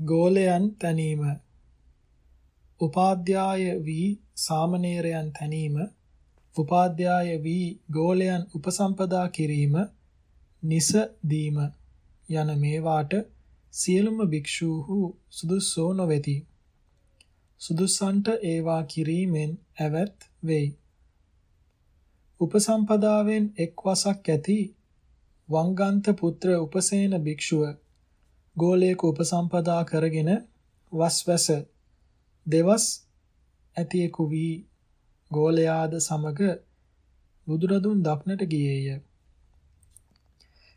ගෝලයන් තැනීම උපාධ්‍යාය වී සාමණේරයන් තැනීම උපාධ්‍යාය වී ගෝලයන් උපසම්පදා කිරීම නිස දීම යන මේවාට සියලුම භික්ෂූහු සුදුස්සෝ නොවේති. සුදුස්සන්ට ඒවා කිරීමෙන් ඇවැත් වෙයි. උපසම්පදාවෙන් එක් වසක් ඇති වංගන්ත පුත්‍ර උපසේන භික්ෂුව ගෝලයක උපසම්පදා කරගෙන වස්වැස දෙවස් ඇතියෙකු වී ගෝලයාද සමග බුදුරදුන් දක්නට ගියේය.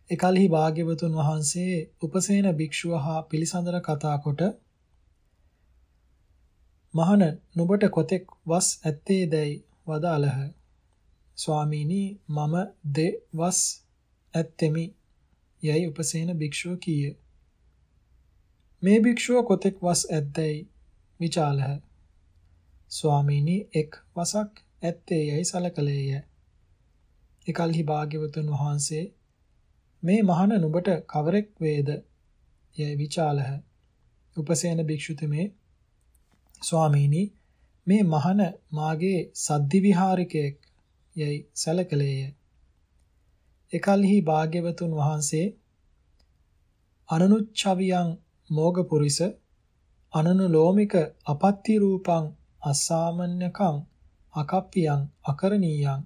එකල්හි භාග්‍යවතුන් වහන්සේ උපසේන භික්ෂුව හා පිළිසඳර කතා කොට මහන නුඹට කොතෙක් වස් ඇත්තේ දැයි වදාළහ. ස්වාමීනි මම දෙ වස් ඇත්තෙමි යයි උපසේන භික්ෂුව කීය. මේ භික්ෂුව කොතෙක් වස් ඇද්දැයි විචාලහ. ස්වාමීනි එක් වසක් ඇත්තේ යයි සලකලේය. එකල්හි භාග්‍යවතුන් වහන්සේ මේ මහන නුඹට කවරෙක් වේද යයි විචාලහ. උපසේන භික්ෂුතුමේ ස්වාමීනි මේ මහන මාගේ සද්දි විහාරිකයෙක් යයි සැලකලේය. එකල්හි භාග්‍යවතුන් වහන්සේ අනනුච්චවියන් මෝගපුරිස අනනුලෝමික අපත්ති රූපං අසාමඤ්ඤකං අකප්පියං අකරණීයං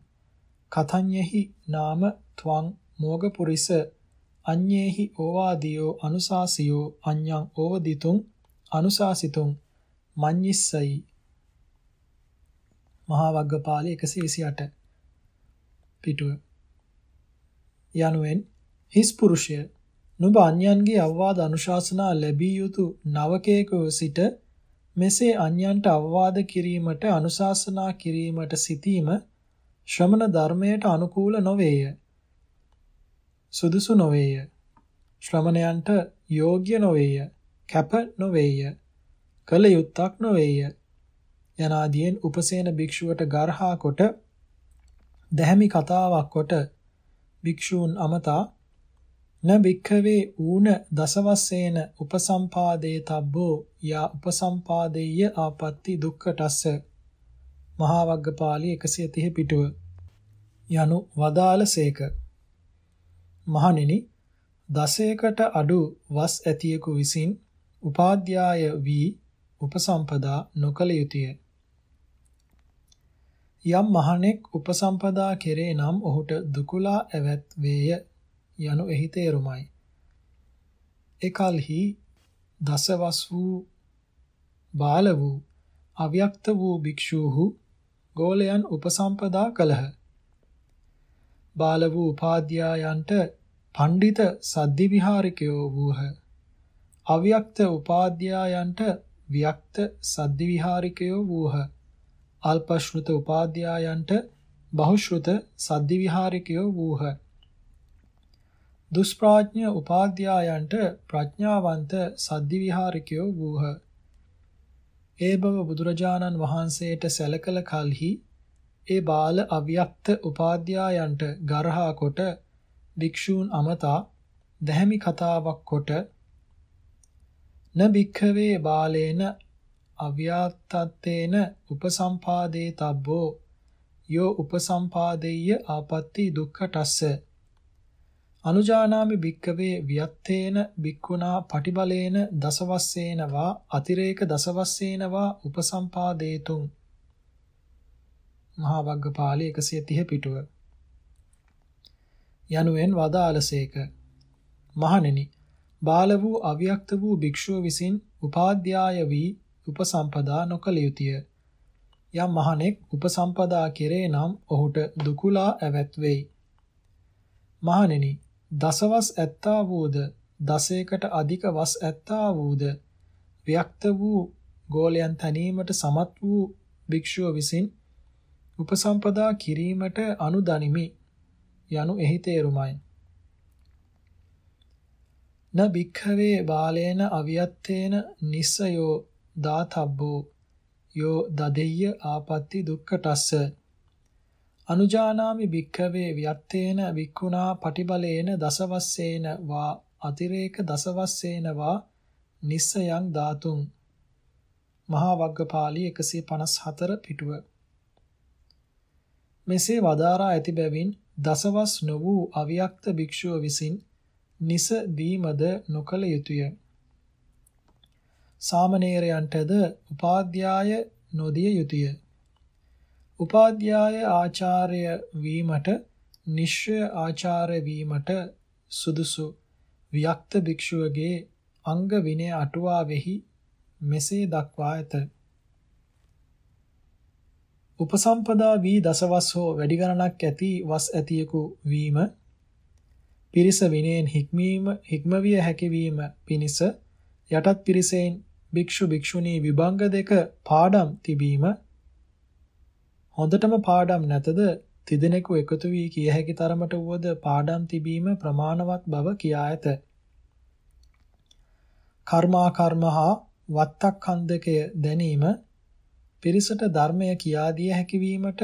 කතඤ්ඤෙහි නාම ත්වං මෝගපුරිස අඤ්ඤේහි ඕවාදියෝ අනුශාසියෝ අඤ්ඤං ඕවදිතුං අනුශාසිතුං මඤ්ඤිස්සයි. මහා වග්ගපාලි 128 පිටුව. යනුවෙන් හිස් පුරුෂය නුඹ අන්‍යයන්ගේ අවවාද අනුශාසනා ලැබිය යුතු නවකයෙකුව සිට මෙසේ අන්‍යයන්ට අවවාද කිරීමට අනුශාසනා කිරීමට සිටීම ශ්‍රමණ ධර්මයට අනුකූල නොවේය. සුදුසු නොවේය. ශ්‍රමණයන්ට යෝග්‍ය නොවේය. කැප නොවේය. කල යුත්තක් නොවේය. යනාදීන් උපසේන භික්ෂුවට ගර්හා කොට දැහැමි කතාවක් කොට භික්ෂූන් අමතා න භික්ඛවේ ඌන දසවස්සේන උපසම්පාදේ තබ්බෝ යා උපසම්පාදේය ආපත්‍ති දුක්ඛටස්ස. මහා වග්ගපාළි 130 පිටුව. යනු වදාළසේක මහණෙනි දසයකට අඩු වස් ඇතියෙකු විසින් උපාධ්‍යාය වී උපසම්පදා නොකළ යුතුය. යම් මහණෙක් උපසම්පදා කෙරේ නම් ඔහුට දුකුලා ඇවැත් වේය යනු එහි තේරුමයි. එකල්හි දසවස් වූ බාල වූ අව්‍යක්ත වූ භික්ෂූහු ගෝලයන් උපසම්පදා කළහ. බාල වූ උපාධ්‍යායන්ට පණ්ඩිත සද්දි විහාරිකයෝ වූහ. අව්‍යක්ත උපාධ්‍යායන්ට ව්‍යක්ත සද්දි විහාරිකයෝ වූහ. අල්පශ්‍රුත උපාධ්‍යායන්ට බහුශ්‍රුත සද්දි විහාරිකයෝ වූහ. දුෂ්ප්‍රඥ උපාධ්‍යායන්ට ප්‍රඥාවන්ත සද්දි විහාරිකයෝ වූහ. ඒ බව බුදුරජාණන් වහන්සේට සැලකල කලෙහි ඒ බාල අව්‍යක්ත උපාධ්‍යායන්ට ගරහා කොට භික්ෂූන් අමතා දැහැමි කතාවක් කොට න භික්ඛවේ බාලේන අව්‍යාත්තත්තේන උපසම්පාදේ තබ්බෝ යෝ උපසම්පාදෙය්‍ය ආපත්‍ති දුක්ඛටස්ස අනුජානාමි භික්කවේ වියත්තේන භික්ඛුනා පටිබලේන දසවස්සේනවා අතිරේක දසවස්සේනවා උපසම්පාදේතුං. මහා වග්ගපාළි 130 පිටුව. යනුවෙන් වදාළසේක. මහණෙනි බාල වූ අව්‍යක්ත වූ භික්ෂුව විසින් උපාධ්‍යාය වී උපසම්පදා නොකළ යුතුය. යම් මහණෙක් උපසම්පදා කෙරේ නම් ඔහුට දුකුලා ඇවැත් වෙයි මහණෙනි දසවස් ඇත්තා වූද? දසයකට අධික වස් ඇත්තා වූද? ව්‍යක්ත වූ ගෝලයන් තනීමට සමත් වූ භික්ෂුව විසින් උපසම්පදා කිරීමට අනුදනිමි. යනු එහි තේරුමයි. න භික්ඛවේ බාලේන අවියත්තේන නිස්සයෝ දාතබ්බෝ. යෝ දදෙය්‍ය ආපත්‍ති දුක්ඛටස්ස. අනුජානාමි භික්ඛවේ වියත්තේන වික්ඛුනා පටිබලේන දසවස්සේන වා අතිරේක දසවස්සේන වා නිස්සයන් ධාතුන් මහා වග්ගපාළි 154 පිටුව මෙසේ වදාරා ඇති බැවින් දසවස් නො වූ අවියක්ත භික්ෂුව විසින් නිස දීමද නොකල යුතුය. සාමණේරයන්ටද උපාධ්‍යාය නොදිය යුතුය. උපාධ්‍යාය ආචාර්ය වීමට නිශ්චය ආචාර්ය වීමට සුදුසු වික්ත භික්ෂුවගේ අංග විනය අටුවාවෙහි මෙසේ දක්වා ඇත. උපසම්පදා වී දසවස් හෝ වැඩි ගණනක් ඇති වස් ඇතියෙකු වීම පිරිස විනයෙන් හික්මීම හික්මවිය හැකි වීම පිණිස යටත් පිරිසෙන් භික්ෂු භික්ෂුණී විභංග දෙක පාඩම් තිබීම හොඳටම පාඩම් නැතද තිදෙනෙකු එකතු වී කිය හැකි තරමට වුවද පාඩම් තිබීම ප්‍රමාණවත් බව කියා ඇත. කර්මා කර්ම හා වත්තක්ඛන්දකය දැනීම පිරිසට ධර්මය කියා දිය හැකි වීමට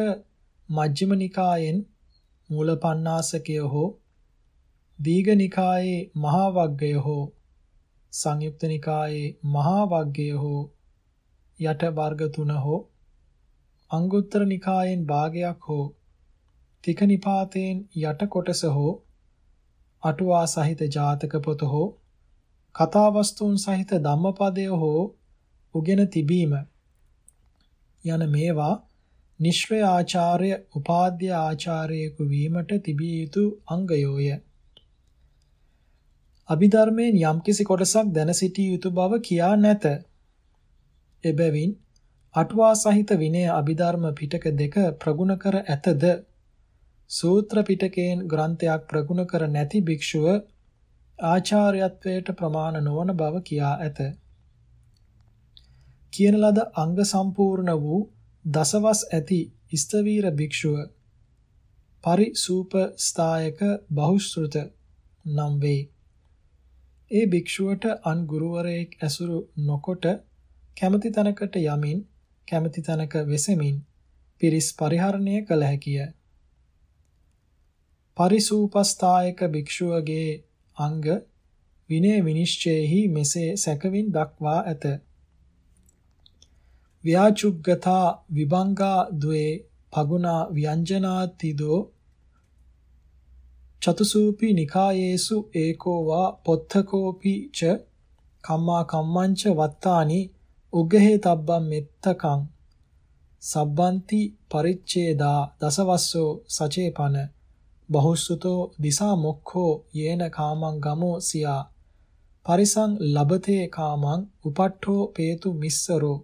මජ්ක්‍ධිම නිකායෙන් මූලපණ්ණාසකය හෝ දීඝ නිකායේ මහා වග්ගය හෝ සංයුක්ත නිකායේ මහා වග්ගය හෝ යට වර්ග තුන හෝ අංගුත්තර නිකායෙන් භාගයක් හෝ තික නිපාතයෙන් යට කොටස හෝ අටුවා සහිත ජාතක පොත හෝ කතා වස්තුන් සහිත ධම්මපදය හෝ උගෙන තිබීම යන මේවා නිශ්‍රය ආචාර්ය උපාධ්‍ය ආචාර්යෙකු වීමට තිබිය යුතු අංගයෝය. අභිධර්මයෙන් යම්කිසි කොටසක් දැන සිටිය යුතු බව කියා නැත. එබැවින් අටුවා සහිත විනය අභිධර්ම පිටක දෙක ප්‍රගුණ කර ඇතද සූත්‍ර පිටකයෙන් ග්‍රන්ථයක් ප්‍රගුණ කර නැති භික්ෂුව ආචාර්යත්වයට ප්‍රමාණ නොවන බව කියා ඇත. කියන ලද අංග සම්පූර්ණ වූ දසවස් ඇති ස්තවීර භික්ෂුව පරිසූප ස්ථායක බහුශෘත නම් වේ. ඒ භික්ෂුවට අන් ගුරුවරයෙක් ඇසුරු නොකොට කැමති තැනකට යමින් කැමති තැනක වෙසෙමින් පිරිස් පරිහරණය කළ හැකිය. පරිසූපස්ථායක භික්ෂුවගේ අංග විනය විනිශ්චයෙහි මෙසේ සැකවින් දක්වා ඇත. ව්‍යාචුග්ගතා විභංගා ද්වේ පගුණා ව්‍යංජනාතිදෝ චතුසූපි නිකායේසු ඒකෝ වා පොත්තකෝපි ච කම්මා කම්මංච වත්තානි උග්ගහේ තබ්බම් මෙත්තකං සබ්බන්ති පරිච්ඡේදා දසවස්සෝ සචේපන බහුසුතෝ දිසා මොක්ඛෝ යේන කාමං ගමෝ සියා පරිසං ලබතේ කාමං උපට්ඨෝ පේතු මිස්සරෝ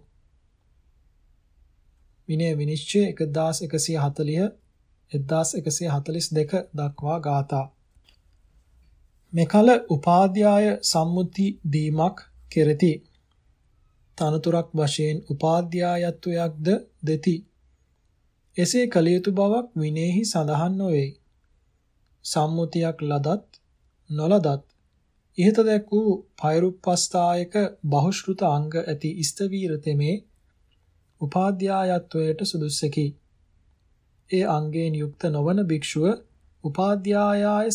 විනය විනිශ්චය 1140 1142 දක්වා ගාථා. මෙකල උපාධ්‍යාය සම්මුති දීමක් කෙරෙති. තනතුරක් වශයෙන් උපාධ්‍යායත්වයක්ද දෙති. එසේ කළ යුතු බවක් විනේහි සඳහන් නොවේ. සම්මුතියක් ලදත් නොලදත් ඉහත දැක් වූ පෛරුප්පස්ථායක බහුශෘත අංග ඇති ස්තවීර තෙමේ උපාධ්‍යායත්වයට සුදුස්සකි. ඒ අංගයෙන් යුක්ත නොවන භික්ෂුව උපාධ්‍යායාය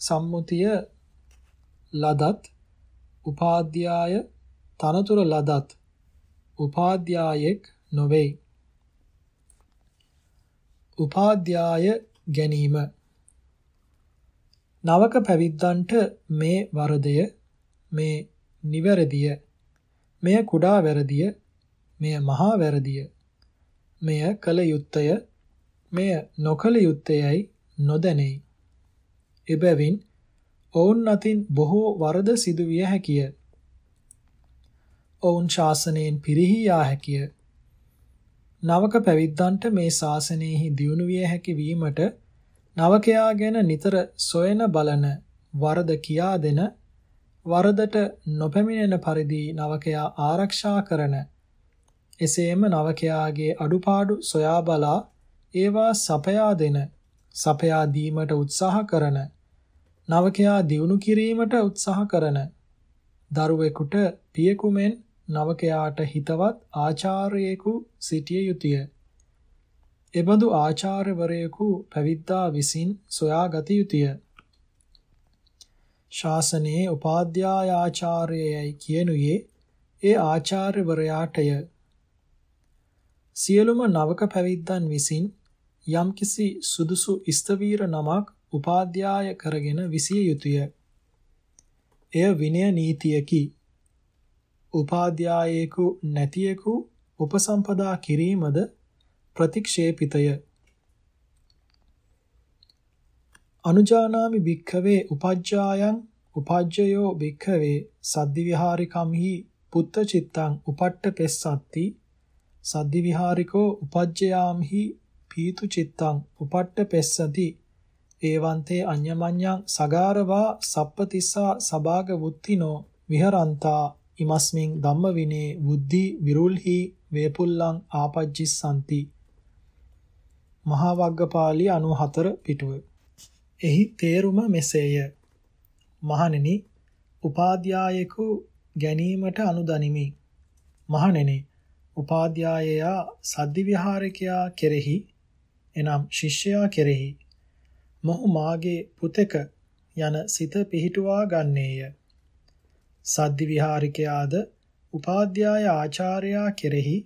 සම්මුතිය ලදත් උපාධ්‍යාය තනතුර ලදත් උපාධ්‍යායෙක් නොවේ. උපාධ්‍යාය ගැනීම. නවක පැවිද්දන්ට මේ වරදය මේ නිවැරදිය මෙය කුඩා වැරදිය මෙය මහා වැරදිය මෙය කල යුත්තය මෙය නොකල යුත්තයයි නොදැනේ. එබැවින් ඔවුන් අතින් බොහෝ වරද සිදුවිය හැකිය. ඔවුන් ශාසනයෙන් පිරිහී යා හැකිය. නවක පැවිද්දන්ට මේ ශාසනයෙහි දියුණු විය හැකි වීමට නවකයා ගැන නිතර සොයන බලන වරද කියා දෙන වරදට නොපැමිණෙන පරිදි නවකයා ආරක්ෂා කරන එසේම නවකයාගේ අඩුපාඩු සොයා බලා ඒවා සපයා දෙන සපයා දීමට උත්සාහ කරන නවකයා දියුණු කිරීමට උත්සාහ කරන දරුවෙකුට පියෙකු මෙන් නවකයාට හිතවත් ආචාර්යෙකු සිටිය යුතුය. එබඳු ආචාර්යවරයෙකු පැවිද්දා විසින් සොයාගත යුතුය. ශාසනයේ උපාධ්‍යාය ආචාර්යයයි කියනුයේ ඒ ආචාර්යවරයාටය. සියලුම නවක පැවිද්දන් විසින් යම්කිසි සුදුසු ස්තවීර නමක් උපාධ්‍යාය කරගෙන විසිය යුතුය. එය විනය නීතියකි. උපාධ්‍යායෙකු නැතියෙකු උපසම්පදා කිරීමද ප්‍රතික්ෂේපිතය. අනුජානාමි භික්ඛවේ උපජ්ජායන් උපජ්ජයෝ භික්ඛවේ සද්දි විහාරිකම්හි පුත්ත චිත්තං උපට්ඨ පෙස්සත්ති සද්දි විහාරිකෝ උපජ්ජයාම්හි පීතු චිත්තං උපට්ඨ පෙස්සති ඒවන්තේ අඤ්ඤමඤ්ඤං සගාරවා සප්පතිස්සා සභාග වුත්තිනෝ විහරන්තා ඉමස්මින් ධම්ම විනේ බුද්ධි විරුල්හි වේපුල්ලං ආපජ්ජිස්සanti මහා වග්ගපාළි 94 පිටුව එහි තේරුම මෙසේය. මහණෙනි, උපාධ්‍යායෙකු ගැනීමට අනුදනිමි. මහණෙනි, උපාධ්‍යායයා සද්දි විහාරකයා කෙරෙහි එනම් ශිෂ්‍යයා කෙරෙහි මොහු මාගේ පුතෙක යන සිත පිහිටුවා ගන්නේය. සද්දි විහාරිකයාද උපාධ්‍යාය ආචාර්යා කෙරෙහි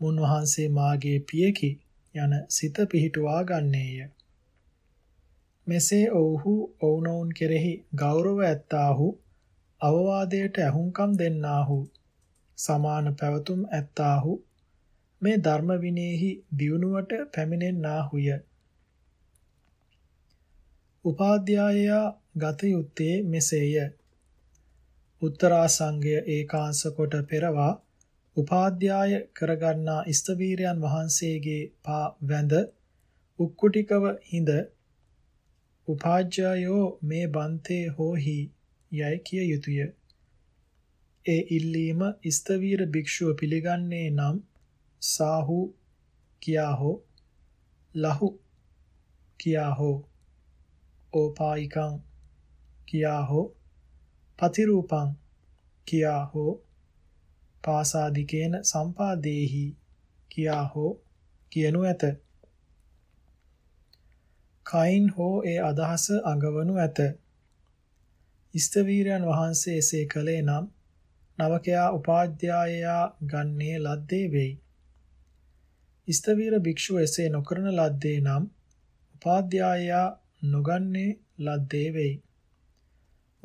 මුන්වහන්සේ මාගේ පියකි යන සිත පිහිටුවා ගන්නේය. මෙසේ ඔව්හු ඔවුනොවුන් කෙරෙහි ගෞරව ඇත්තාහු අවවාදයට ඇහුම්කම් දෙන්නාහු සමාන පැවතුම් ඇත්තාහු මේ ධර්ම විනයෙහි දියුණුවට පැමිණෙන්නාහුය. උපාධ්‍යායයා ගත යුත්තේ මෙසේය. උත්තරාසංගය ඒකාංශ කොට පෙරවා උපාධ්‍යාය කරගන්නා ස්තවීරයන් වහන්සේගේ පා වැඳ උක්කුටිකව හිඳ උපාජ්‍යයෝ මේ බන්තේ හෝහි යයි කිය යුතුය. ඒ ඉල්ලීම ස්තවීර භික්ෂුව පිළිගන්නේ නම් සාහු කියා හෝ ලහු කියා හෝ ඕපායිකං කියා හෝ පතිරූපං කියා හෝ පාසාදිකේන සම්පාදේහි කියා හෝ කියනු ඇත. කයින් හෝ ඒ අදහස අඟවනු ඇත. ඉස්තවීරයන් වහන්සේ එසේ කළේ නම් නවකයා උපාධ්‍යායයා ගන්නේ ලද්දේ වෙයි. ඉස්තවීර භික්ෂුව එසේ නොකරන ලද්දේ නම් උපාධ්‍යායයා නොගන්නේ ලද්දේ වෙයි.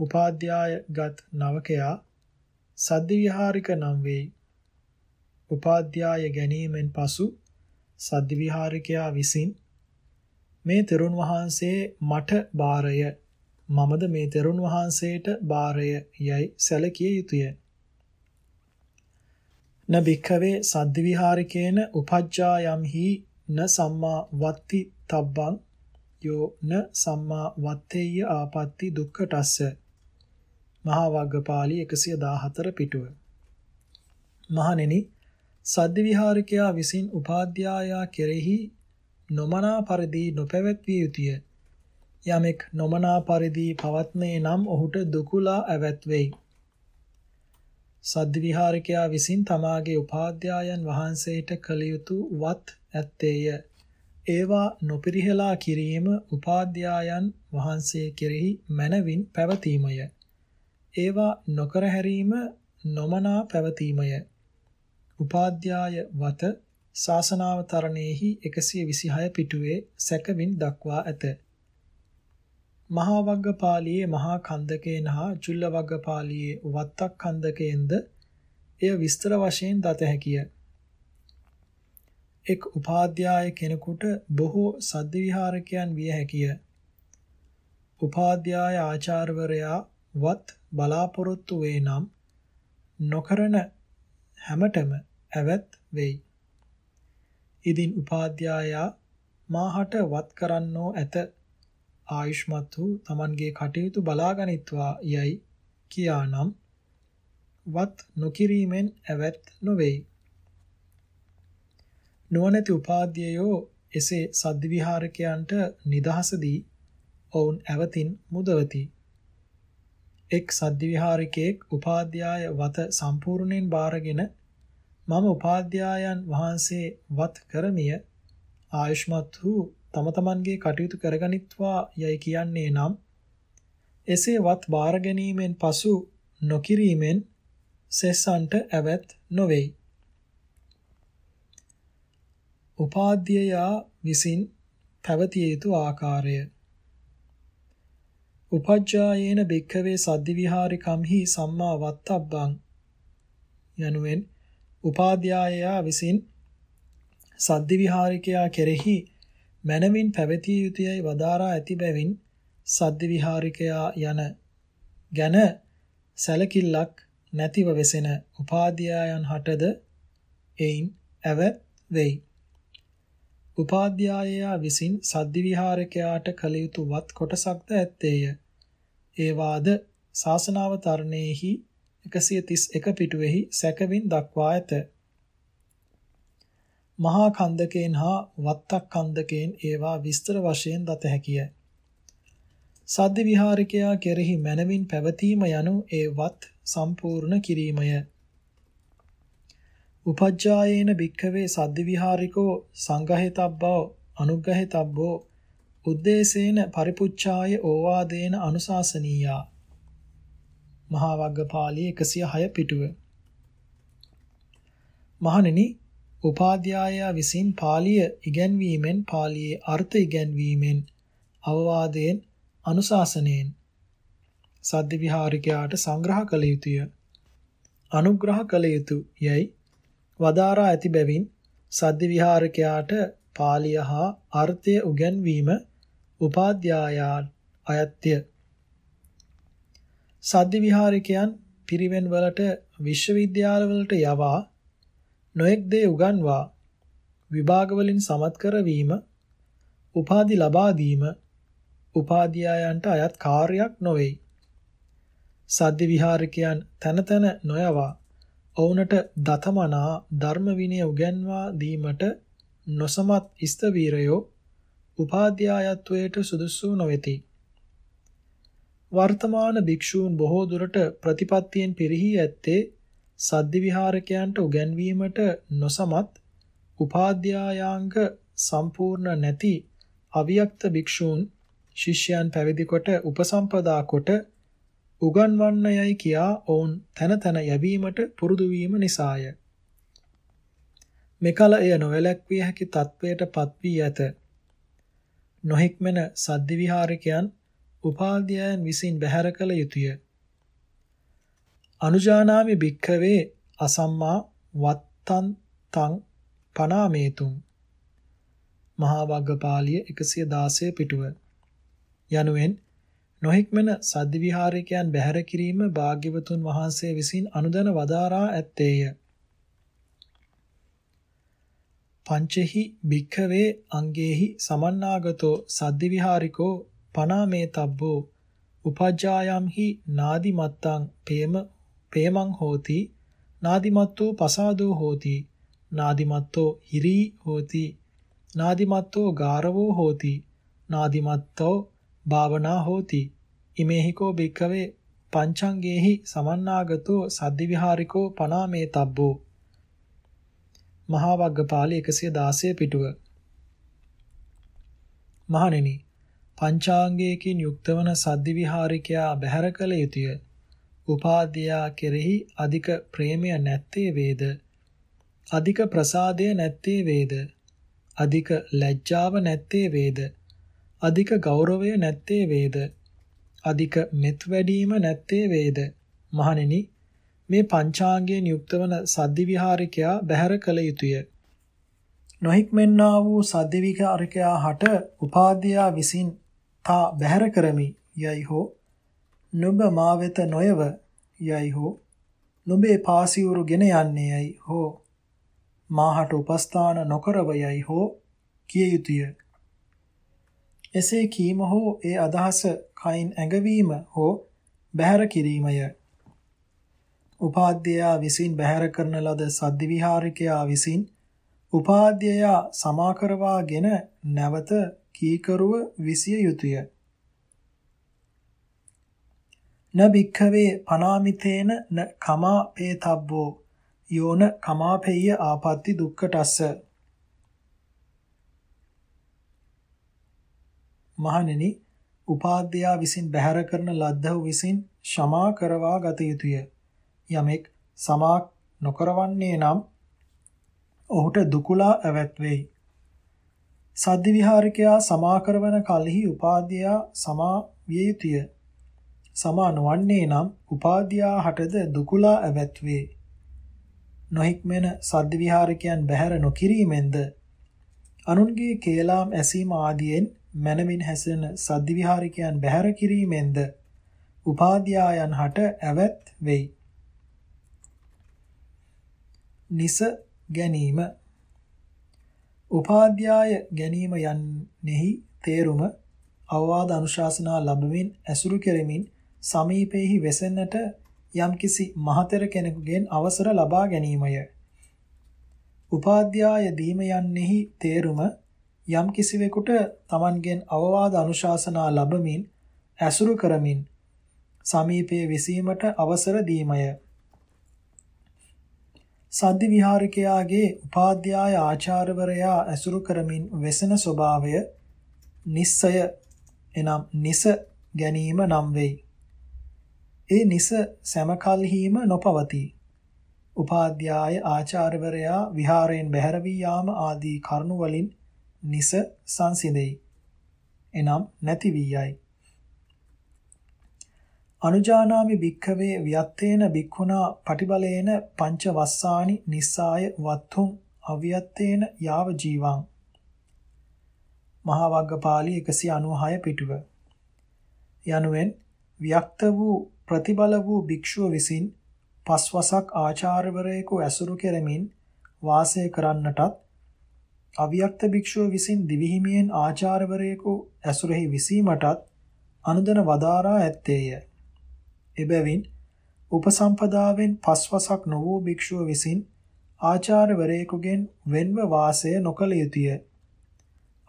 උපාධ්‍යායගත් නවකයා සද්දි විහාරික නම් වෙයි. උපාධ්‍යාය ගැනීමෙන් පසු සද්දි විහාරිකයා විසින් මේ තෙරුන් වහන්සේ මට බාරය මමද මේ තෙරුන් වහන්සේට බාරය යයි සැලකිය යුතුය. න භික්ඛවේ සද්දි විහාරිකේන උපජ්ජා යම්හි න සම්මා වත්ති තබ්බං යෝ න සම්මා වත්තේය ආපත්‍ති දුක්ඛටස්ස මහා වග්ගපාළි 114 පිටුව මහණෙනි සද්දි විහාරිකයා විසින් උපාධ්‍යායා කෙරෙහි නොමනා පරිදි නොපැවැත්විය යුතුය. යමෙක් නොමනා පරිදි පවත්නේ නම් ඔහුට දුකුලා ඇවැත් වෙයි. සද්ද විහාරිකයා විසින් තමාගේ උපාධ්‍යායන් වහන්සේට කළ යුතු වත් ඇත්තේය. ඒවා නොපිරිහෙලා කිරීම උපාධ්‍යායන් වහන්සේ කෙරෙහි මනවින් පැවතීමය. ඒවා නොකර හැරීම නොමනා පැවතීමය. උපාධ්‍යාය වත ශාසනාවතරණයෙහි 126 පිටුවේ සැකවින් දක්වා ඇත. මහා වග්ගපාළියේ මහා කන්දකේන හා චුල්ල වග්ගපාළියේ වත්තක් කන්දකයෙන්ද එය විස්තර වශයෙන් දත හැකිය. එක් උපාධ්‍යාය කෙනෙකුට බොහෝ සද්ද විහාරකයන් විය හැකිය. උපාධ්‍යාය ආචාර්යවරයා වත් බලාපොරොත්තු වේ නම් නොකරන හැමතෙම ඇවත් වෙයි. ඉදින් උපාධ්‍යායා මාහට වත් කරන්නෝ ඇත. ආයුෂ්මත් වූ Tamanගේ කටයුතු බලාගනිත්වා යයි කියානම් වත් නොකිරීමෙන් ඇවත් නොවේයි නුවණැති උපාධ්‍යයෝ එසේ සද්ද විහාරකයන්ට නිදහස දී ඔවුන් ඇවතින් මුදවති. එක් සද්ද විහාරිකයෙක් උපාධ්‍යාය වත සම්පූර්ණයෙන් බාරගෙන මම උපාධ්‍යායන් වහන්සේ වත් කරමිය ආයුෂ්මත් වූ තම තමන්ගේ කටයුතු කරගනිත්වා යයි කියන්නේ නම් එසේ වත් බාර ගැනීමෙන් පසු නොකිරීමෙන් සෙස්සන්ට ඇවැත් නොවේයි. උපාධ්‍යයා විසින් පැවතිය යුතු ආකාරය උපජ්ජායේන භික්ඛවේ සද්දි විහාරිකම්හි සම්මා වත්තබ්බං යනුවෙන් උපාධ්‍යායයා විසින් සද්දි විහාරිකයා කෙරෙහි මනමින් පැවතිය යුතුයයි වදාරා ඇති බැවින් සද්දි විහාරිකයා යන ගැන සැලකිල්ලක් නැතිව වෙසෙන උපාධ්‍යායන් හටද එයින් ඇව වෙයි උපාධ්‍යායයා විසින් සද්දි විහාරකයාට කළ යුතු වත් කොටසක්ද ඇත්තේය. ඒ වාද ශාසනාවතරණේහි 131 පිටුවේහි සැකවින් දක්වා ඇත. මහා කන්දකෙන් හා වත්තක් කන්දකෙන් ඒවා විස්තර වශයෙන් දත හැකිය. සද්දි විහාරිකයා කෙරෙහි මනවින් පැවතීම යනු ඒ වත් සම්පූර්ණ කිරීමය. උපජ්ජායේන භික්ඛවේ සද්දි විහාරිකෝ සංඝහිතබ්බෝ අනුග්‍රහිතබ්බෝ උද්දේශේන පරිපුච්ඡාය ඕවාදේන අනුශාසනීයා. මහා වග්ගපාළිය 106 පිටුව. මහණෙනි උපාධ්‍යාය විසින් පාළිය ඉගැන්වීමෙන් පාළියේ අර්ථ ඉගැන්වීමෙන් අවවාදයෙන් අනුශාසනයෙන් සද්ද විහාරිකයාට සංග්‍රහ කළ යුතුය. අනුග්‍රහ කළ යුතු යයි වදාරා ඇති බැවින් සද්ද විහාරකයාට පාලිය හා අර්ථය උගන්වීම උපාධ්‍යායාන් අයත්‍ය. සද්ද විහාරකයන් පිරිවෙන් වලට විශ්වවිද්‍යාල වලට යවා නොඑක් දේ උගන්වා විභාග වලින් සමත් කරවීම උපාධි ලබා දීම උපාධ්‍යායන්ට අයත් කාර්යයක් නොවේ සද්ද විහාරකයන් තන තන නොයවා ඔවුනට දතමනා ධර්ම විනය උගන්වා දීමට නොසමත් ස්තවීරයෝ උපාධ්‍යායත්වයට සුදුසු නොවේති. වර්තමාන භික්ෂූන් බොහෝ දුරට ප්‍රතිපත්තියෙන් පිරිහි ඇත්තේ සද්දි විහාරකයන්ට උගන්වීමට නොසමත් උපාධ්‍යායාංග සම්පූර්ණ නැති අවියක්ත භික්ෂූන් ශිෂ්‍යයන් පැවිදි කොට උපසම්පදා කොට උගන්වන්න යයි කියා ඔවුන් තන තන යැවීමට පුරුදු වීම නිසාය. මෙකල එය නොවැළැක්විය හැකි තත්වයට පත්වී ඇත. නොහික්මන සද්දි විහාරිකයන් උපාධ්‍යයන් විසින් බැහැර කළ යුතුය. අනුජානාමි භික්ඛවේ අසම්මා වත්තන් තං පනාමේතුම් මහා වග්ගපාළිය 116 පිටුව යනුවෙන් නොහික්මන සද්ද විහාරිකයන් බැහැර කිරීම භාග්‍යවතුන් වහන්සේ විසින් අනුදැන වදාරා ඇත්තේය. පංචෙහි භික්ඛවේ අංගේහි සමන්නාගතෝ සද්ද විහාරිකෝ පනාමේ තබ්බෝ උපජ්ජායම්හි නාදිමත්තං පේම පේමං හෝති නාදිමත්තෝ පසාදෝ හෝති නාදිමත්තෝ හිරී හෝති නාදිමත්තෝ ගාරවෝ හෝති නාදිමත්තෝ භාවනා හෝති ඉමේහිකෝ භික්කවේ පංචංගේහි සමන්නාගතෝ සද්දි විහාරිකෝ පනාමේ තබ්බෝ මහා වග්ගපාලි 116 පිටුව. මහණෙනි පංචාංගයකින් යුක්තවන සද්දි විහාරිකයා බැහැර කළ යුතුය. උපාධ්‍යා කෙරෙහි අධික ප්‍රේමය නැත්තේ වේද? අධික ප්‍රසාදය නැත්තේ වේද? අධික ලැජ්ජාව නැත්තේ වේද? අධික ගෞරවය නැත්තේ වේද? අධික මෙත් වැඩිම නැත්තේ වේද? මහණෙනි මේ පංචාංගයෙන් යුක්ත වන සද්දි විහාරිකයා බැහැර කළ යුතුය. නොහික්මෙන්නා වූ සද්දි විහාරිකයා හට උපාධ්‍යා විසින් තා බැහැර කරමි. යයි හෝ. නුඹ මා වෙත නොයව. යයි හෝ. නුඹේ පාසිවුරු ගෙන යන්නේ යයි හෝ. මාහට උපස්ථාන නොකරව යයි හෝ කිය යුතුය. එසේ කීම හෝ ඒ අදහස කයින් ඇඟවීම හෝ බැහැර කිරීමය. උපාධ්‍යයා විසින් බැහැර කරන ලද සද්දි විහාරිකයා විසින් උපාධ්‍යයා සමා කරවාගෙන නැවත කීකරුව විසිය යුතුය. න භික්ඛවේ පනාමිතේන න කමා පේතබ්බෝ යෝන කමාපෙය්‍ය ආපත්‍ති දුක්ඛටස්ස මහණෙනි උපාධ්‍යා විසින් බැහැර කරන ලද්දහු විසින් क्षමා කරවා ගත යුතුය. යමෙක් සමා නොකරවන්නේ නම් ඔහුට දුකුලා ඇවැත් වෙයි. සද්දි විහාරිකයා සමා කරවන කලෙහි උපාධ්‍යා සමා විය යුතුය. සමා නොවන්නේ නම් උපාධ්‍යා හටද දුකුලා ඇවැත් වේ. නොහික්මෙන සද්ද විහාරිකයන් බැහැර නොකිරීමෙන්ද අනුන්ගේ කේලාම් ඇසීම ආදියෙන් මනමින් හැසෙන සද්දි විහාරිකයන් බැහැර කිරීමෙන්ද උපාධ්‍යායන් හට ඇවැත් වෙයි. නිස ගැනීම උපාධ්‍යාය ගැනීම යන්නේහි තේරුම අවවාද අනුශාසනා ලැබමින් ඇසුරු කෙරෙමින් සමීපෙහි වෙසෙන්නට යම්කිසි මහතර කෙනෙකුගෙන් අවසර ලබා ගැනීමය. උපාධ්‍යාය දීම යන්නේහි තේරුම යම් කිසිවෙකුට Tamanගෙන් අවවාද අනුශාසනා ලැබමින් ඇසුරු කරමින් සමීපයේ විසීමට අවසර දීමය. සද්දි විහාරිකයාගේ උපාධ්‍යාය ආචාර්යවරයා ඇසුරු කරමින් වෙසෙන ස්වභාවය නිස්සය එනම් නිස ගැනීම නම් වෙයි. ඒ නිස සමකල්හිම නොපවතී. උපාධ්‍යාය ආචාර්යවරයා විහාරයෙන් බැහැර වී යාම ආදී කරුණු වලින් නිස සංසිඳෙයි. එනම් නැති වී යයි. අනුජානාමි භික්ඛවේ වියත්තේන භික්ඛුනා පටිබලේන පංච වස්සානි නිස්සාය වත්තුං අවියත්තේන යාව ජීවං මහා වග්ගපාළි 196 පිටුව යනුවෙන් වික්ත වූ ප්‍රතිබල වූ භික්ෂුව විසින් පස්වසක් ආචාර්යවරයෙකු ඇසුරු කෙරමින් වාසය කරන්නටත් අවියක්ත භික්ෂුව විසින් දිවිහිමියෙන් ආචාර්යවරයෙකු ඇසුරෙහි විසීමටත් අනුදන වදාරා ඇත්තේය. එබැවින් උපසම්පදාවෙන් පස්වසක් නො වූ භික්ෂුව විසින් ආචාර්යවරයෙකුගෙන් වෙන්ව වාසය නොකළ යුතුය.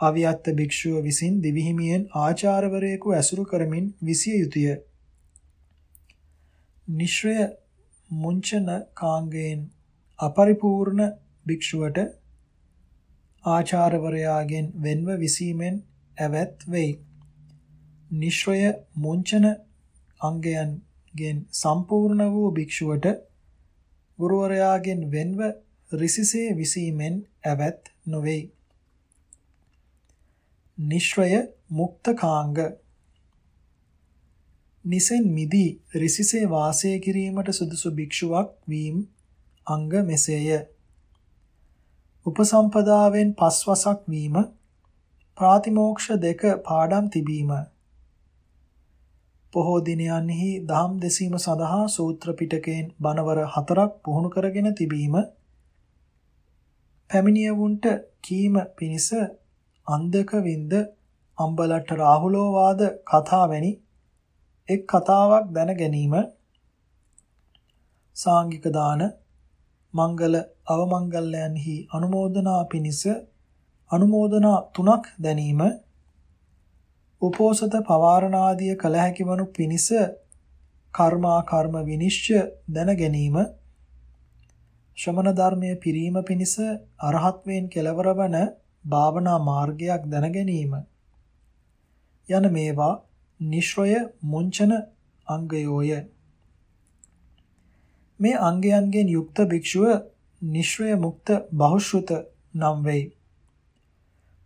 අවියක්ත භික්ෂුව විසින් දිවිහිමියෙන් ආචාර්යවරයෙකු ඇසුරු කරමින් විසිය යුතුය. නිශ්‍රය මුංචන කාංගයෙන් අපරිපූර්ණ භික්ෂුවට ආචාර්යවරයාගෙන් වෙන්ව විසීමෙන් ඇවැත් වෙයි. නිශ්‍රය මුංචන අංගයන්ගෙන් සම්පූර්ණ වූ භික්ෂුවට ගුරුවරයාගෙන් වෙන්ව රිසිසේ විසීමෙන් ඇවැත් නොවේයි. නිශ්‍රය මුක්තකාංග නිසෙන් මිදී රිසිසේ වාසය කිරීමට සුදුසු භික්ෂුවක් වීම අංග මෙසේය. උපසම්පදාවෙන් පස්වසක් වීම ප්‍රාතිමෝක්ෂ දෙක පාඩම් තිබීම පොහෝ දිනයන්හි දහම් දෙසීම සඳහා සූත්‍ර පිටකයෙන් බණවර හතරක් පුහුණු කරගෙන තිබීම පැමිණියවුන්ට කීම පිණිස අන්දක වින්ද අම්බලට රාහුලෝවාද කතා වැනි එක් කතාවක් දැන ගැනීම සාංගික දාන මංගල අවමංගල්‍යයන්හි අනුමෝදනා පිණිස අනුමෝදනා තුනක් දැනීම උපෝසත පවාරණාදිය කළ හැකි වනු පිණිස කර්මා කර්ම විනිශ්චය දැන ගැනීම ශ්‍රමණ ධර්මයේ පිරීම පිණිස අරහත්වෙන් කෙලවර වන භාවනා මාර්ගයක් දැන ගැනීම යන මේවා නිශ්‍රය මුංචන අංගයෝය. මේ අංගයන්ගෙන් යුක්ත භික්ෂුව නිශ්‍රය මුක්ත බහුශෘත නම් වෙයි.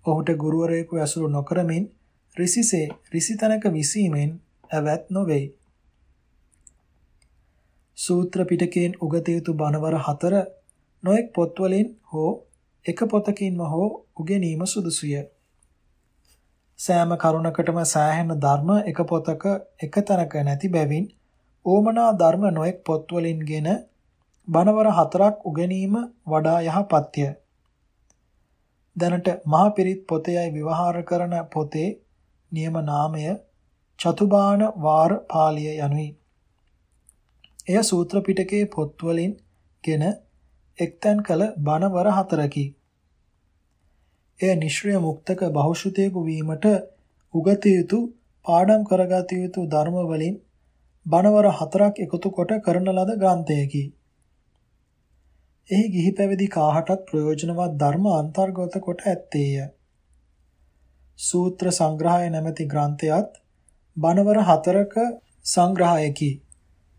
ඔහුට ගුරුවරයෙකු ඇසුරු නොකරමින් රිසිසේ රිසිතනක විසීමෙන් ඇවැත් නොවේයි. සූත්‍ර පිටකයෙන් උගත යුතු බණවර හතර නොඑක් පොත්වලින් හෝ එක පොතකින්ම හෝ උගෙනීම සුදුසුය. සෑම කරුණකටම සෑහෙන ධර්ම එක පොතක එක තැනක නැති බැවින් ඕමනා ධර්ම නොඑක් පොත්වලින්ගෙන බණවර හතරක් උගැනීම වඩා යහපත්ය. දැනට මහා පිරිත් පොතේයි විවහාර කරන පොතේ නියම නාමය චතුබාන වාර පාළිය යනුයි. එය සූත්‍ර පිටකයේ පොත්වලින් ගෙන එක්තැන් කළ බණවර හතරකි. එය නිශ්‍රය මුක්තක බහුශෘතයෙකු වීමට උගත යුතු පාඩම් කරගත යුතු ධර්ම වලින් බණවර හතරක් එකතු කොට කරන ලද ග්‍රන්ථයකි. එහි ගිහි පැවිදි කාහටත් ප්‍රයෝජනවත් ධර්ම අන්තර්ගත කොට ඇත්තේය. සූත්‍ර සංග්‍රහය නැමැති ග්‍රන්ථයත් බණවර හතරක සංග්‍රහයකි.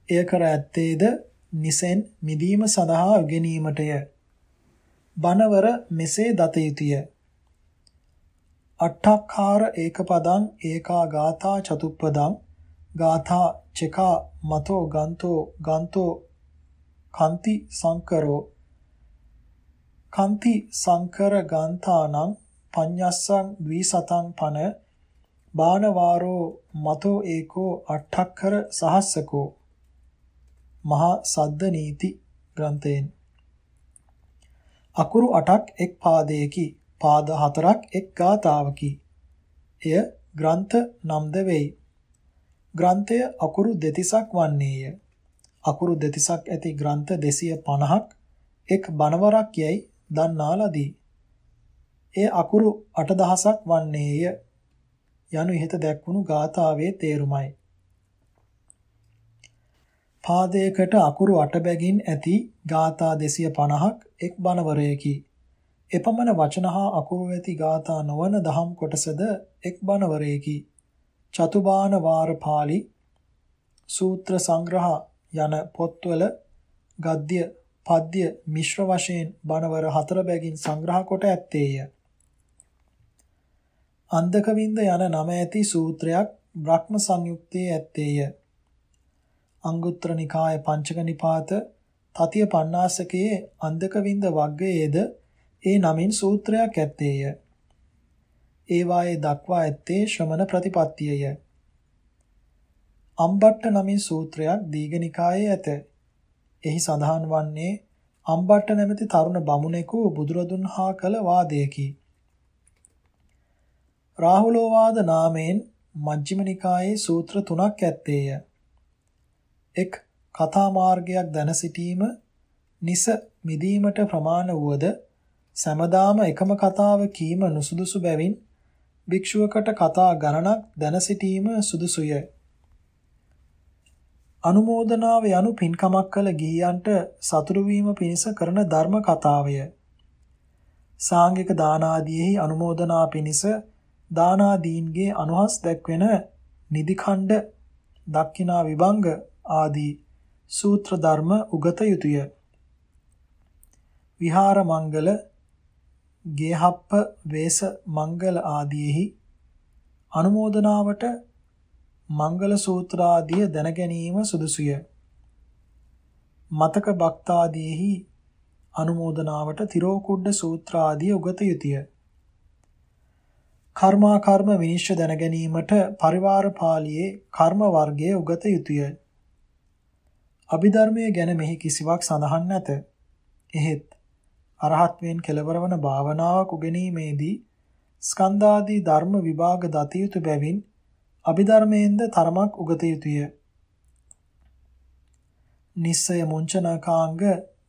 එය කර ඇත්තේද නිසෙන් මිදීම සඳහා උගෙනීමටය. බණවර මෙසේ දත යුතුය. අට්ඨක්ඛාර ඒකපදං ඒකා ගාථා චතුප්පදං ගාථා චකා මතෝ ගන්තෝ ගන්තෝ කන්ති සංකරෝ කන්ති සංකර ගාන්තානං පඤ්ඤස්සං ද්විසතං පන බානවාරෝ මතෝ ඒකෝ අට්ඨක්කර සහස්සකෝ මහා සද්ද නීති ග්‍රන්ථයෙන්. අකුරු 8ක් එක් පාදයකි. පාද 4ක් එක් ගාතාවකි එය ග්‍රන්ථ නම්ද වෙයි. ග්‍රන්ථය අකුරු දෙතිසක් වන්නේය. අකුරු දෙතිසක් ඇති ග්‍රන්ථ 250ක් එක් බණවරක් යයි දන්නා ලදී එය අකුරු 8000ක් වන්නේය යනු ඉහත දැක්වුණු ගාථාවේ තේරුමයි. පාදයකට අකුරු 8 බැගින් ඇති ගාථා 250ක් එක් බණවරයකි. එපමණ වචන හා අකුරු ඇති ගාථා නොවන දහම් කොටසද එක් බණවරයකි. චතුබාන වාර පාළි සූත්‍ර සංග්‍රහ යන පොත්වල ගද්‍ය පද්‍ය මිශ්‍ර වශයෙන් බණවර හතර බැගින් සංග්‍රහ කොට ඇත්තේය. අන්දකවින්ද යන නම ඇති සූත්‍රයක් බ්‍රහ්ම සංයුක්තයේ ඇත්තේය. අංගුත්තර නිකාය පංචක නිපාත තතිය පණ්ණාසකයේ අන්දකවින්ද වග්ගයේද ඒ නමින් සූත්‍රයක් ඇත්තේය. ඒ වායේ දක්වා ඇත්තේ ශ්‍රමණ ප්‍රතිපත්තියය. අම්බට්ට නමින් සූත්‍රයක් දීඝනිකායේ ඇත. එහි සඳහන් වන්නේ අම්බට්ට නැමැති තරුණ බමුණෙකු බුදුරදුන් හා කළ වාදයකි. රාහුලෝවාද නාමයෙන් මජ්ක්‍ධිම නිකායේ සූත්‍ර තුනක් ඇත්තේය. එක් කතා මාර්ගයක් දැන සිටීම නිස මිදීමට ප්‍රමාණ වුවද සමදාම එකම කතාව කීම නුසුදුසු බැවින් භික්ෂුවකට කතා ගණනක් දැන සිටීම සුදුසුය. අනුමෝදනාව යනු පින්කමක් කළ ගිහියන්ට සතුරු වීම පිණිස කරන ධර්ම කතාවය. සාංගික දාන ආදීෙහි අනුමෝදනා පිණිස දානාදීන්ගේ අනුහස් දැක්වෙන නිදිඛණ්ඩ දක්ඛිනා විභංග ආදී සූත්‍ර ධර්ම උගත යුතුය. විහාර මංගල ගේහප්ප වේස මංගල ආදීෙහි අනුමෝදනාවට මංගල සූත්‍ර ආදිය දැන ගැනීම සුදුසුය. මතක භක්තාදීෙහි අනුමෝදනාවට තිරෝකුඩ්ඩ සූත්‍ර ආදිය උගත යුතුය. කර්මා කර්ම විනිශ්චය දැන ගැනීමට පරිවාර පාළියේ කර්ම වර්ගයේ උගත යුතුය. අභිධර්මයේ ගැන මෙහි කිසිවක් සඳහන් නැත. එහෙත් අරහත්වෙන් කෙලවර වන භාවනාවක් උගෙනීමේදී ස්කන්ධාදී ධර්ම විභාග දත යුතු බැවින් අභිධර්මයෙන්ද තරමක් උගත යුතුය. නිස්සය මුංචනකාංග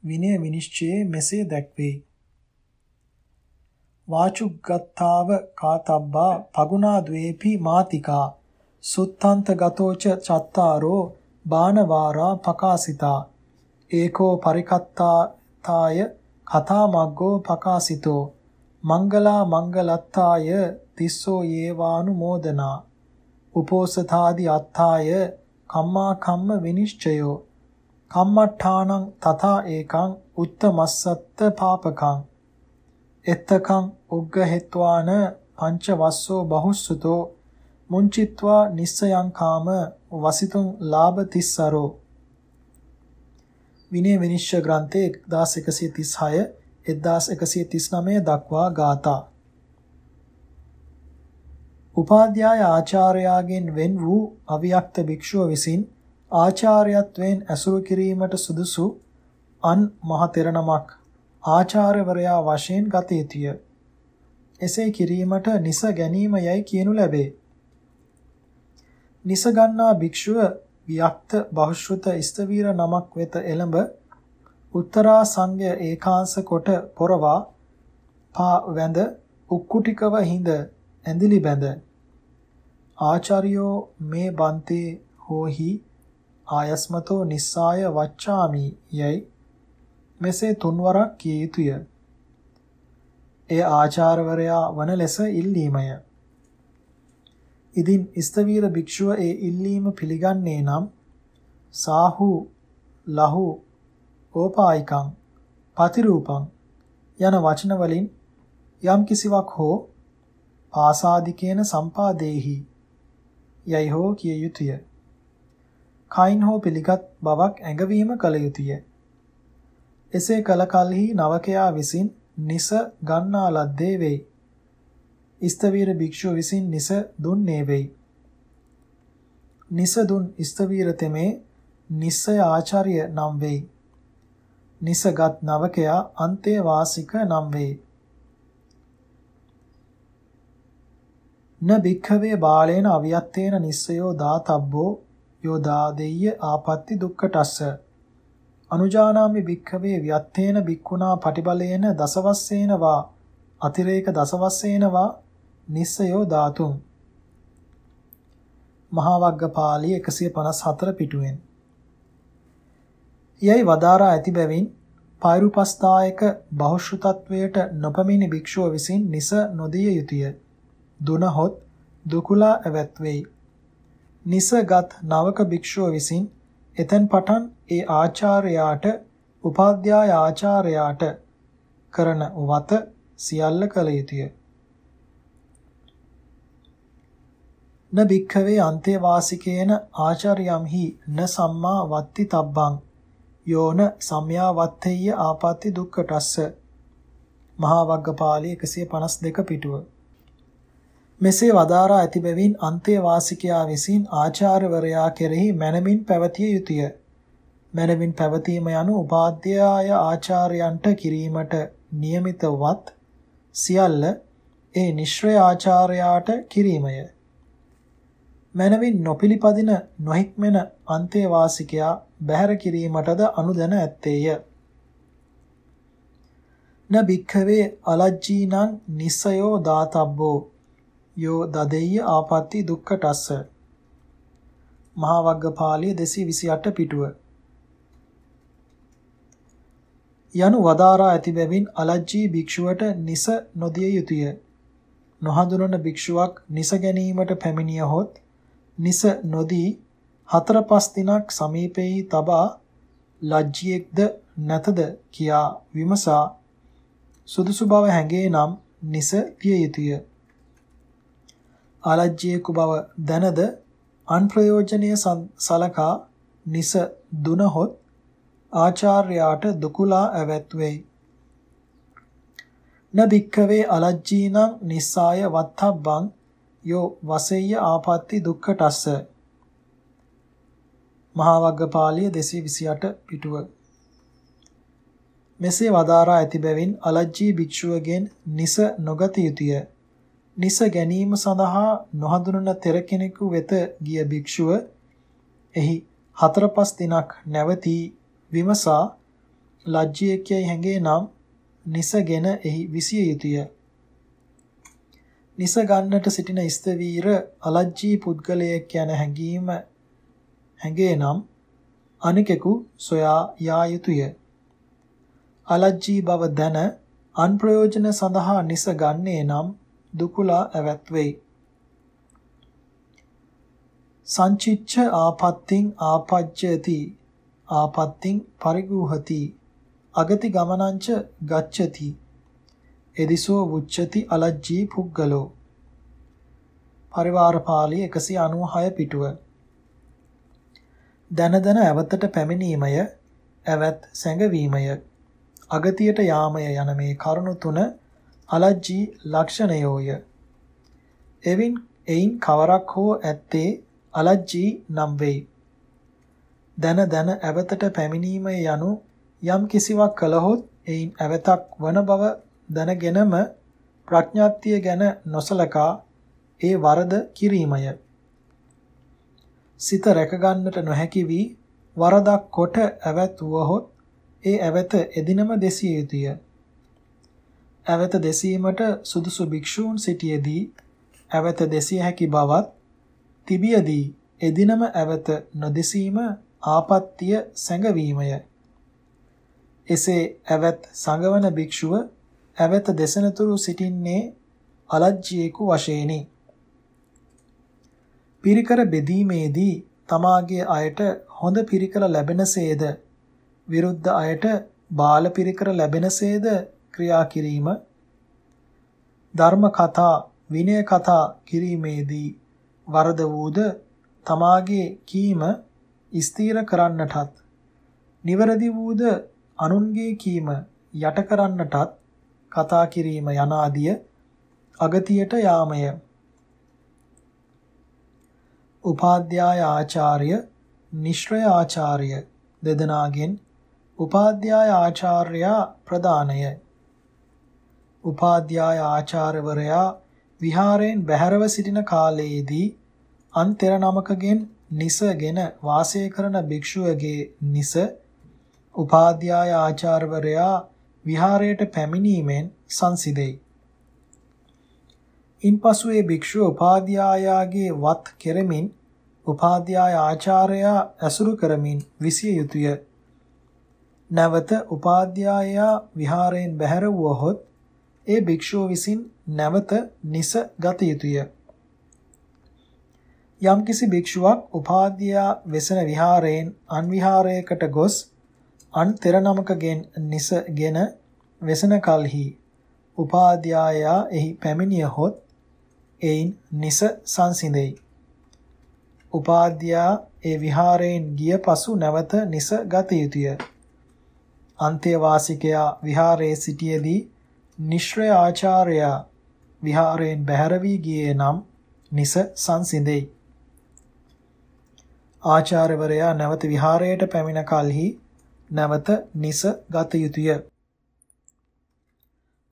විනය විනිශ්චයේ මෙසේ දැක්වේ. වාචුග්ගත්තාව කාතබ්බා පගුණා ද්වේපි මාතිකා සුත්තන්ත ගතෝච චත්තාරෝ බානවාරා පකාසිතා ඒකෝ පරිකත්තාය කතා මග්ගෝ පකාසිතෝ මංගලා මංගලත්තාය තිස්සෝ යේවානුමෝදනා උපෝසතාදි අත්තාය කම්මා කම්ම විනිශ්චයෝ කම්මට්ඨානං තථා ඒකං උත්තමස්සත්ත පාපකං එත්තකං උග්ගහෙත්වාන පංච වස්සෝ බහුස්සුතෝ මුංචිත්වා නිස්සයං කාම වසිතුං ලාභ තිස්සරෝ විනය විනිශ්චය ග්‍රන්ථයේ 1136 1139 දක්වා ගාථා උපාධ්‍යාය ආචාර්යාගෙන් වෙන් වූ අවියක්ත භික්ෂුව විසින් ආචාර්යත්වයෙන් ඇසුරු කිරීමට සුදුසු අන් මහ තෙරණමක් ආචාර්යවරයා වශයෙන් ගත යුතුය. එසේ කිරීමට නිස ගැනීම යයි කියනු ලැබේ. නිස ගන්නා භික්ෂුව වික්ත බහුශ්‍රුත ස්තවීර නමක් වෙත එළඹ උත්තරා සංඝය ඒකාංශ කොට පොරවා පා වැඳ උක්කුටිකව හිඳ ඇඳිලි බැඳ ආචාර්යෝ මේ බන්තේ හෝහි ආයස්මතෝ නිස්සාය වච්චාමි යයි මෙසේ තුන්වරක් කිය යුතුය. එය ආචාර්යවරයා වන ලෙස ඉල්ලීමය. ඉදින් ස්තවීර භික්ෂුව ඒ ඉල්ලීම පිළිගන්නේ නම් සාහු ලහු ඕපායිකං පතිරූපං යන වචන වලින් යම් කිසිවක් හෝ ආසාදිකේන සම්පාදේහි යයි හෝ කිය යුතුය. කයින් හෝ පිළිගත් බවක් ඇඟවීම කල යුතුය. එසේ කල කලෙහි නවකයා විසින් නිස ගන්නා ලද්දේ වෙයි. ස්තවීර භික්ෂුව විසින් නිස දුන්නේ වෙයි. නිස දුන් ස්තවීර තෙමේ නිස්සය ආචාර්ය නම් වෙයි. නිසගත් නවකයා අන්තේ වාසික නම් වෙයි. න භික්ඛවේ බාලේන අවියත්තේන නිස්සයෝ දාතබ්බෝ යෝ දාදෙය්‍ය ආපත්‍ති දුක්ඛටස්ස අනුජානාමි භික්ඛවේ ව්‍යත්තේන භික්ඛුනා පටිබලේන දසවස්සේන වා අතිරේක දසවස්සේන වා නිස්සයෝ ධාතුම්. මහා වග්ගපාළී 154 පිටුවෙන්. යයි වදාරා ඇති බැවින් පෛරුපස්ථායක බහුශෘතත්වයට නොපමිනි භික්ෂුව විසින් නිස නොදිය යුතුය. දුනහොත් දුකුලා ඇවැත් වෙයි. නිසගත් නවක භික්ෂුව විසින් එතෙන් පටන් ඒ ආචාර්යයාට උපාධ්‍යාය ආචාර්යයාට කරන වත සියල්ල කළ යුතුය. න භික්ඛවේ අන්තේවාසිකේන ආචාර්යම්හි න සම්මා වත්ති තබ්බං යෝන සම්‍යා වත්තේය ආපatti දුක්ඛටස්ස මහා වග්ගපාළි 152 පිටුව මෙසේ වදාරා ඇති බැවින් අන්තේවාසිකයා විසින් ආචාර්යවරයා කෙරෙහි මනමින් පැවතිය යුතුය. මනමින් පැවතීම යනු උපාධ්‍යාය ආචාර්යයන්ට කිරීමට નિયમિતවත් සියල්ල ඒ නිශ්‍රය ආචාර්යාට කිරීමය. මනමින් නොපිලිපදින නොහික්මෙන අන්තේවාසිකයා බැහැර කිරීමටද අනුදැන ඇත්තේය. න භික්ඛවේ අලජ්ජීනං නිසයෝ දාතබ්බෝ යෝ දදෙය්‍ය ආපatti දුක්ඛටස්ස. මහා වග්ගපාළිය 228 පිටුව. යනු වදාරා ඇති බැවින් අලජ්ජී භික්ෂුවට නිස නොදිය යුතුය. නොහඳුනන භික්ෂුවක් නිස ගැනීමට පැමිණියහොත් නිස නොදී හතර පස් දිනක් සමීපෙහි තබා ලජ්ජියෙක්ද නැතද කියා විමසා සුදුසු බව හැඟේ නම් නිස පිය යුතුය. අලජ්ජියෙකු බව දැනද අන්ප්‍රයෝජනීය සලකා නිස දුනහොත් ආචාර්යාට දුකුලා ඇවැත් වෙයි. න භික්ඛවේ අලජ්ජීනං නිස්සාය වත්තබ්බං යෝ වසෙය්‍ය ආපatti දුක්ඛටස්ස. මහා වග්ගපාළිය 228 පිටුව. මෙසේ වදාරා ඇති බැවින් අලජ්ජී භික්ෂුවගෙන් නිස නොගත යුතුය. නිස ගැනීම සඳහා නොහඳුනන තෙර කෙනෙකු වෙත ගිය භික්ෂුව එහි හතර පස් දිනක් නැවතී විමසා ලජ්ජියකයි හැඟේ නම් නිසගෙන එහි විසිය යුතුය. නිස ගන්නට සිටින ස්තවීර අලජ්ජී පුද්ගලයෙක් යන හැඟීම හැඟේ නම් අනිකෙකු සොයා යා යුතුය. අලජ්ජී බව දැන අන්ප්‍රයෝජන සඳහා නිස ගන්නේ නම් දුකුලා ඇවැත් වෙයි. සංචිච්ඡ ආපත්තිං ආපජ්ජති ආපත්තිං පරිගූහති අගති ගමනංච ගච්ඡති එදිසෝ උච්චති අලජ්ජී පුග්ගලෝ පරිවාර පාළි 196 පිටුව. දන දන ඇවතට පැමිණීමය ඇවත් සැඟවීමය. අගතියට යාමය යන මේ කරුණු තුන අලජ්ජී ලක්ෂණයෝය. එවින් එයින් කවරක් හෝ ඇත්තේ අලජ්ජී නම් වෙයි. දන දන ඇවතට පැමිණීම යනු යම් කිසිවක් කළහොත් එයින් ඇවතක් වන බව දැනගෙනම ප්‍රඥාත්තිය ගැන නොසලකා ඒ වරද කිරීමය. සිත රැකගන්නට නොහැකි වී වරදක් කොට ඇවැත් වුවහොත් ඒ ඇවත එදිනම දෙසිය යුතුය. ඇවත දෙසීමට සුදුසු භික්ෂූන් සිටියේදී ඇවත දෙසිය හැකි බවත් තිබියදී එදිනම ඇවත නොදෙසීම ආපත්‍ය සැඟවීමය. එසේ ඇවත් සංගවන භික්ෂුව ඇවත දෙසනතුරු සිටින්නේ අලජ්ජියෙකු වශයෙනි. පිරිකර බෙදීමේදී තමාගේ අයට හොඳ පිරිකර ලැබෙනසේද විරුද්ධ අයට බාල පිරිකර ලැබෙනසේද ක්‍රියා කිරීම ධර්ම කතා විනය කතා කිරීමේදී වරද වූද තමාගේ කීම ස්ථීර කරන්නටත් නිවැරදි වූද අනුන්ගේ කීම යට කරන්නටත් කතා කිරීම යනාදිය අගතියට යාමය. උපාධ්‍යාය ආචාර්ය නිශ්‍රය ආචාර්ය දෙදෙනාගෙන් උපාධ්‍යාය ආචාර්යා ප්‍රදානය. උපාධ්‍යාය ආචාර්යවරයා විහාරයෙන් බැහැරව සිටින කාලයේදී අන්තර නමකගෙන් නිසගෙන වාසය කරන භික්ෂුවගේ නිස උපාධ්‍යාය ආචාර්යවරයා විහාරයට පැමිණීමෙන් සංසිදෙයි. ඉන්පසු ඒ භික්ෂුව උපාධ්‍යායාගේ වත් කෙරමින් උපාධ්‍යාය ආචාර්යයා ඇසුරු කරමින් විසිය යුතුය. නැවත උපාධ්‍යායා විහාරයෙන් බැහැර වුවහොත් ඒ භික්ෂුව විසින් නැවත නිස ගත යුතුය. යම්කිසි භික්ෂුවක් උපාධ්‍යා වෙසෙන විහාරයෙන් අන් විහාරයකට ගොස් අන් තෙර නමකගෙන් නිසගෙන වෙසෙන කලෙහි උපාධ්‍යායා එහි පැමිණියහොත් එයින් නිස සංසිඳෙයි. උපාධ්‍යා ඒ විහාරයෙන් ගිය පසු නැවත නිස ගත යුතුය. අන්තේවාසිකයා විහාරයේ සිටියේදී නිශ්‍රය ආචාර්යයා විහාරයෙන් බැහැර වී ගියේ නම් නිස සංසිඳෙයි. ආචාර්යවරයා නැවත විහාරයට පැමිණ කලෙහි නැවත නිස ගත යුතුය.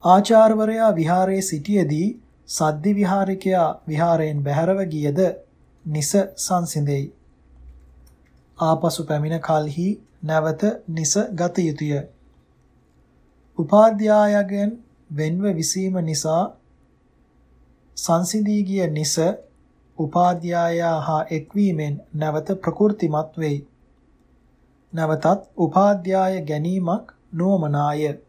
ආචාර්යවරයා විහාරයේ සිටියේදී සද්දි විහාරිකයා විහාරයෙන් බැහැරව ගියද නිස සංසිඳෙයි. ආපසු පැමිණ කලෙහි නැවත නිස ගත යුතුය. උපාධ්‍යායගෙන් වෙන්ව විසීම නිසා සංසිඳී ගිය නිස උපාධ්‍යායා හා එක්වීමෙන් නැවත ප්‍රකෘතිමත් වෙයි. නැවතත් උපාධ්‍යාය ගැනීමක් නොමනාය.